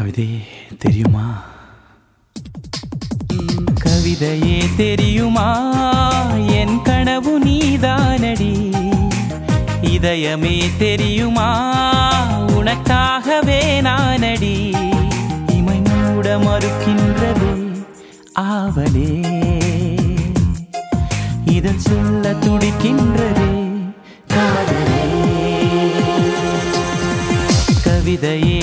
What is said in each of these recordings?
கவிதையே தெரியுமா? கவிதையே தெரியுமா? என் கனவு நீதானடி. இதயமே தெரியுமா? உனக்காகவே நானடி. இமை மூட மறுக்கின்றது ஆவலே. இதன் சொல்ல துடிக்கின்றதே காதலே. கவிதையே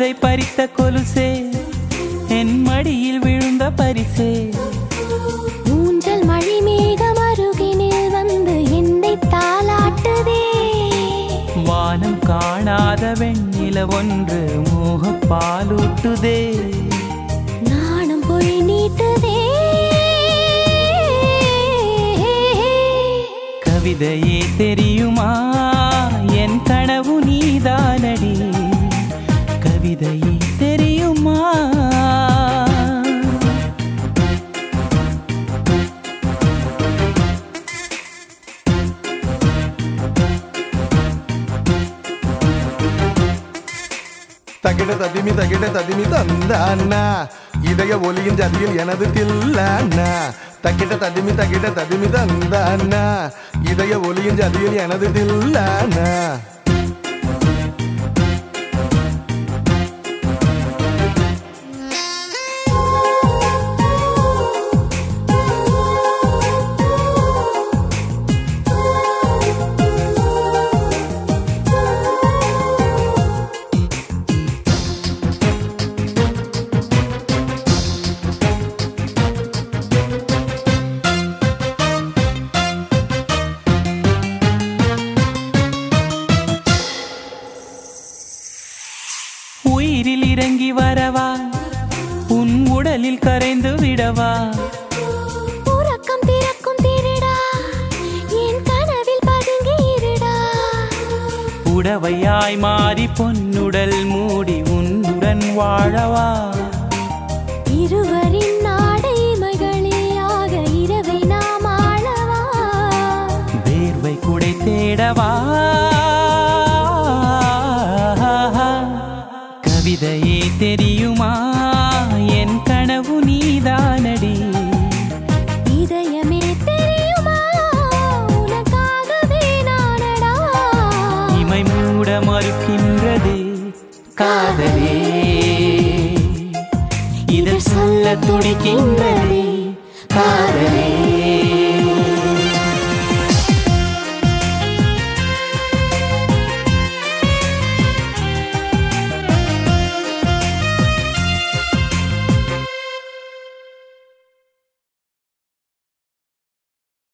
மனதை பறித்த கொலுசே என் மடியில் விழுந்த பரிசே. ஊஞ்சல் மழை மேகம் அருகினில் வந்து என்னை தாளாட்டுதே. வானம் காணாத வெண்ணில ஒன்று மோக பாலூட்டுதே நாணம் பொய் நீட்டுதே. கவிதையே தெரியுமா தகிட ததிமி தகிட ததிமி தந்தானா? இதய ஒலியின் ஜதியில் எனது தில்லானா? தக்கிட்ட ததிமி தகிட ததிமி தந்தானா? இதய ஒலியின் ஜதியில் எனது தில்லானா? உன் உடலில் கரைந்து விடவா? உறக்கம் திறக்கும் திருடா என் கனவில் பதுங்கி இருடா. உடவையாய் மாறி பொன்னுடல் மூடி உன்னுடன் வாழவா? இருவரின் நாடைமைகளிலாக இரவை நாம் ஆளவா? வேர்வை குடை தேடவா? கவிதையே தெரியுமா? என் கனவு நீதானடி. இதயமே தெரியுமா? உனக்காகவே நானடா. இமை மூட மறுக்கின்றது காதலே.